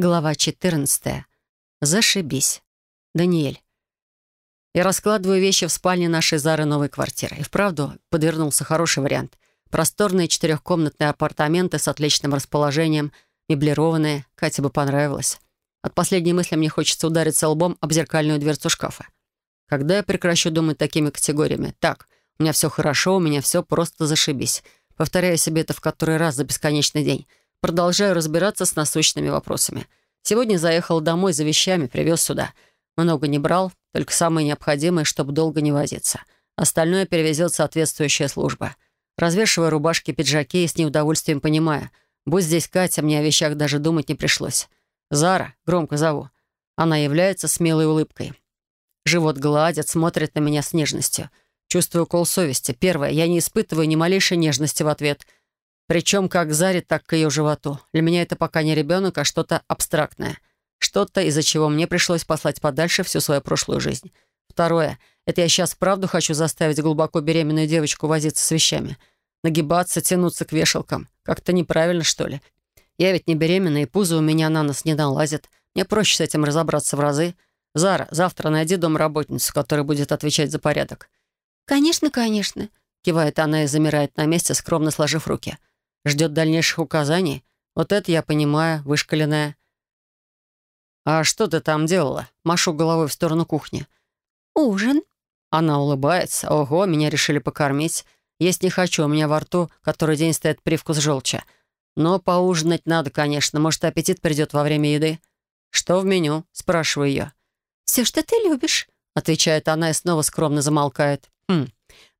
Глава 14. Зашибись. Даниэль. Я раскладываю вещи в спальне нашей Зары новой квартиры. И вправду подвернулся хороший вариант. Просторные четырехкомнатные апартаменты с отличным расположением, меблированные. Кате бы понравилось. От последней мысли мне хочется удариться лбом об зеркальную дверцу шкафа. Когда я прекращу думать такими категориями? Так, у меня все хорошо, у меня все просто зашибись. Повторяю себе это в который раз за бесконечный день. Продолжаю разбираться с насущными вопросами. Сегодня заехал домой за вещами, привез сюда. Много не брал, только самое необходимое, чтобы долго не возиться. Остальное перевезет соответствующая служба. Развешивая рубашки, пиджаки и с неудовольствием понимая, будь здесь Катя, мне о вещах даже думать не пришлось. «Зара», громко зову. Она является смелой улыбкой. Живот гладит, смотрит на меня с нежностью. Чувствую укол совести. Первое, я не испытываю ни малейшей нежности в ответ — причем как Заре, так к ее животу. Для меня это пока не ребенок, а что-то абстрактное. Что-то, из-за чего мне пришлось послать подальше всю свою прошлую жизнь. Второе. Это я сейчас правду хочу заставить глубоко беременную девочку возиться с вещами. Нагибаться, тянуться к вешалкам. Как-то неправильно, что ли. Я ведь не беременна, и пузо у меня на нос не налазит. Мне проще с этим разобраться в разы. Зара, завтра найди домработницу, которая будет отвечать за порядок. «Конечно, конечно», — кивает она и замирает на месте, скромно сложив руки. Ждет дальнейших указаний? Вот это я понимаю, вышкаленная. «А что ты там делала?» Машу головой в сторону кухни. «Ужин». Она улыбается. «Ого, меня решили покормить. Есть не хочу, у меня во рту который день стоит привкус желча. Но поужинать надо, конечно. Может, аппетит придет во время еды?» «Что в меню?» — спрашиваю ее. «Все, что ты любишь», — отвечает она и снова скромно замолкает. «Хм,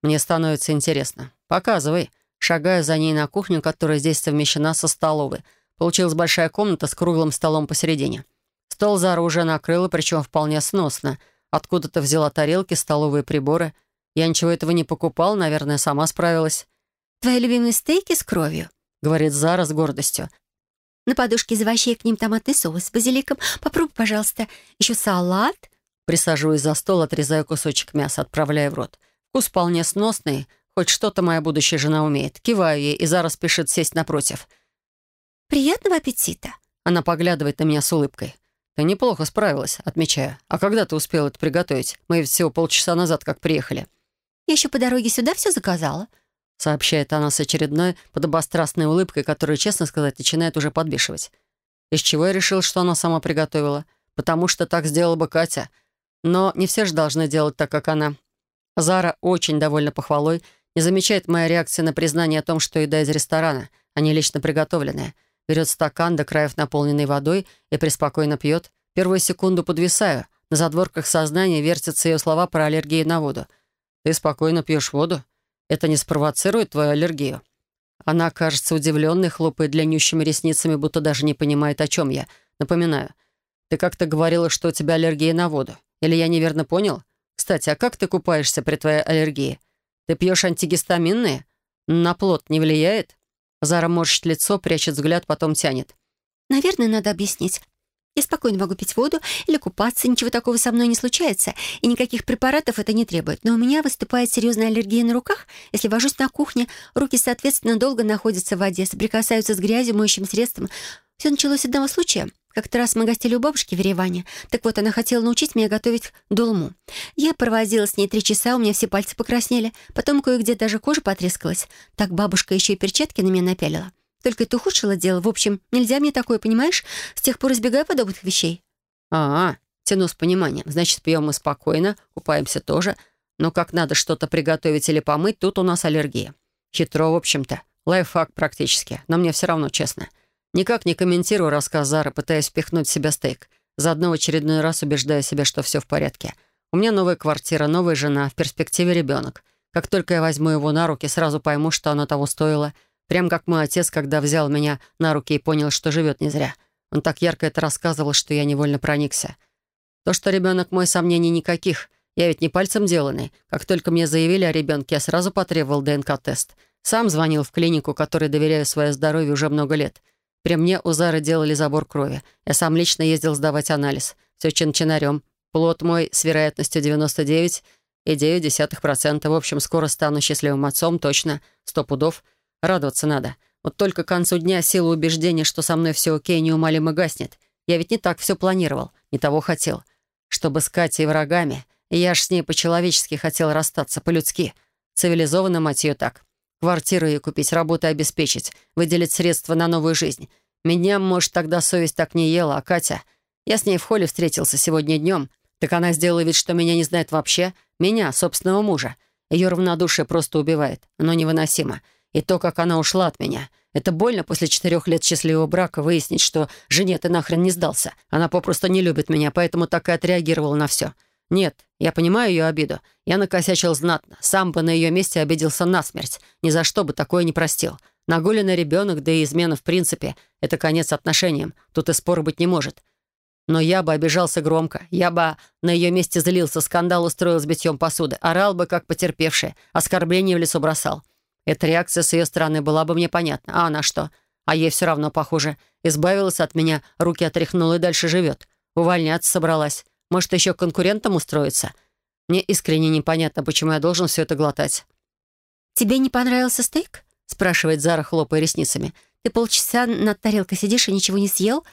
мне становится интересно. Показывай». Шагаю за ней на кухню, которая здесь совмещена со столовой. Получилась большая комната с круглым столом посередине. Стол Зара уже накрыла, причем вполне сносно. Откуда-то взяла тарелки, столовые приборы. Я ничего этого не покупал, наверное, сама справилась. «Твои любимые стейки с кровью», — говорит Зара с гордостью. «На подушке из овощей к ним томатный соус с базиликом. Попробуй, пожалуйста. Еще салат». Присаживаюсь за стол, отрезаю кусочек мяса, отправляю в рот. Вкус вполне сносный, Хоть что-то моя будущая жена умеет. Киваю ей, и Зара спешит сесть напротив. «Приятного аппетита!» Она поглядывает на меня с улыбкой. «Ты неплохо справилась», — отмечаю. «А когда ты успела это приготовить? Мы всего полчаса назад как приехали». «Я еще по дороге сюда все заказала», — сообщает она с очередной подобострастной улыбкой, которая, честно сказать, начинает уже подбешивать. Из чего я решил, что она сама приготовила? Потому что так сделала бы Катя. Но не все же должны делать так, как она. Зара очень довольна похвалой — не замечает моя реакция на признание о том, что еда из ресторана, а не лично приготовленная. Берет стакан до краев наполненный водой и преспокойно пьет. Первую секунду подвисаю. На задворках сознания вертятся ее слова про аллергию на воду. «Ты спокойно пьешь воду? Это не спровоцирует твою аллергию?» Она кажется удивленной, хлопает длиннющими ресницами, будто даже не понимает, о чем я. Напоминаю. «Ты как-то говорила, что у тебя аллергия на воду. Или я неверно понял? Кстати, а как ты купаешься при твоей аллергии? Ты пьешь антигистаминные? На плод не влияет?» Зара морщит лицо, прячет взгляд, потом тянет. «Наверное, надо объяснить. Я спокойно могу пить воду или купаться, ничего такого со мной не случается, и никаких препаратов это не требует. Но у меня выступает серьезная аллергия на руках. Если вожусь на кухне, руки, соответственно, долго находятся в воде, соприкасаются с грязью, моющим средством. Все началось с одного случая. Как-то раз мы гостили у бабушки в Ереване. Так вот, она хотела научить меня готовить долму. Я провозила с ней три часа, у меня все пальцы покраснели. Потом кое-где даже кожа потрескалась. Так бабушка еще и перчатки на меня напялила. Только это ухудшило дело. В общем, нельзя мне такое, понимаешь? С тех пор избегаю подобных вещей. А, -а тяну с пониманием. Значит, пьем мы спокойно, купаемся тоже. Но как надо что-то приготовить или помыть, тут у нас аллергия. Хитро, в общем-то. Лайфхак практически. Но мне все равно честно. Никак не комментирую рассказ Зары, пытаясь впихнуть в себя стейк. Заодно в очередной раз убеждаю себя, что все в порядке. У меня новая квартира, новая жена, в перспективе ребенок. Как только я возьму его на руки, сразу пойму, что оно того стоило. Прям как мой отец, когда взял меня на руки и понял, что живет не зря. Он так ярко это рассказывал, что я невольно проникся. То, что ребенок мой, сомнений никаких. Я ведь не пальцем деланный. Как только мне заявили о ребенке, я сразу потребовал ДНК-тест. Сам звонил в клинику, которой доверяю свое здоровье уже много лет. При мне у Зары делали забор крови. Я сам лично ездил сдавать анализ. Все чин-чинарем. Плод мой с вероятностью 99,9%. В общем, скоро стану счастливым отцом, точно. Сто пудов. Радоваться надо. Вот только к концу дня сила убеждения, что со мной все окей, неумолимо гаснет. Я ведь не так все планировал, не того хотел. Чтобы с Катей врагами, я ж с ней по-человечески хотел расстаться, по-людски. Цивилизованно, мать ее, так. Квартиру ей купить, работу обеспечить, выделить средства на новую жизнь. Меня, может, тогда совесть так не ела, а Катя... Я с ней в холле встретился сегодня днем. Так она сделала вид, что меня не знает вообще. Меня, собственного мужа. Ее равнодушие просто убивает. Оно невыносимо. И то, как она ушла от меня. Это больно после четырех лет счастливого брака выяснить, что жене ты нахрен не сдался. Она попросту не любит меня, поэтому так и отреагировала на все. Нет, я понимаю ее обиду. Я накосячил знатно. Сам бы на ее месте обиделся насмерть. Ни за что бы такое не простил. Нагуленный ребенок, да и измена в принципе — это конец отношениям. Тут и спора быть не может. Но я бы обижался громко. Я бы на ее месте злился, скандал устроил с битьем посуды. Орал бы, как потерпевший. Оскорбление в лесу бросал. Эта реакция с ее стороны была бы мне понятна. А она что? А ей все равно, похоже. Избавилась от меня, руки отряхнула и дальше живет. Увольняться собралась. Может, еще конкурентом устроиться? Мне искренне непонятно, почему я должен все это глотать. «Тебе не понравился стейк?» — спрашивает Зара, хлопая ресницами. «Ты полчаса над тарелкой сидишь и ничего не съел?»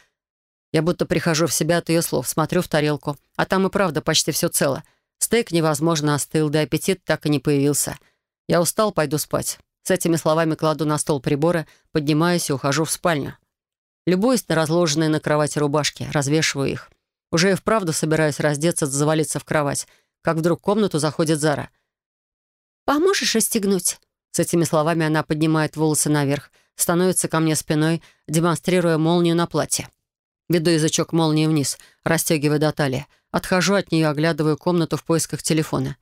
Я будто прихожу в себя от ее слов, смотрю в тарелку, а там и правда почти все цело. Стейк невозможно остыл, да аппетит так и не появился. Я устал, пойду спать. С этими словами кладу на стол приборы, поднимаюсь и ухожу в спальню. Любуюсь на разложенные на кровати рубашки, развешиваю их. Уже и вправду собираюсь раздеться, завалиться в кровать, как вдруг в комнату заходит Зара. «Поможешь расстегнуть?» С этими словами она поднимает волосы наверх, становится ко мне спиной, демонстрируя молнию на платье. Веду язычок молнии вниз, расстегивая до талии. Отхожу от нее, оглядываю комнату в поисках телефона.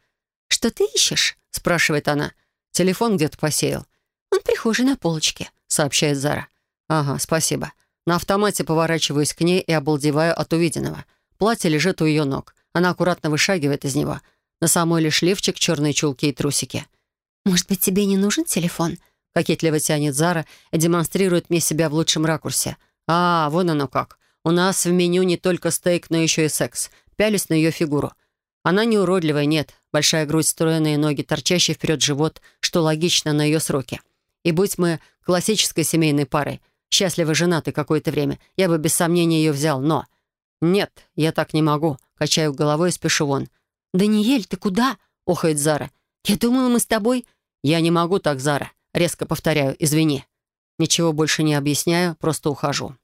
«Что ты ищешь?» — спрашивает она. «Телефон где-то посеял». «Он прихожий на полочке», — сообщает Зара. «Ага, спасибо». На автомате поворачиваюсь к ней и обалдеваю от увиденного. Платье лежит у ее ног. Она аккуратно вышагивает из него. На самой лишь лифчик, черные чулки и трусики. «Может быть, тебе не нужен телефон?» Кокетливо тянет Зара и демонстрирует мне себя в лучшем ракурсе. «А, вон оно как. У нас в меню не только стейк, но еще и секс. Пялюсь на ее фигуру. Она не уродливая, нет. Большая грудь, стройные ноги, торчащий вперед живот, что логично на ее сроке. И будь мы классической семейной парой, счастливо женаты какое-то время, я бы без сомнения ее взял, но... Нет, я так не могу. Качаю головой и спешу вон. «Даниэль, ты куда?» — охает Зара. «Я думала, мы с тобой...» «Я не могу так, Зара. Резко повторяю, извини. Ничего больше не объясняю, просто ухожу».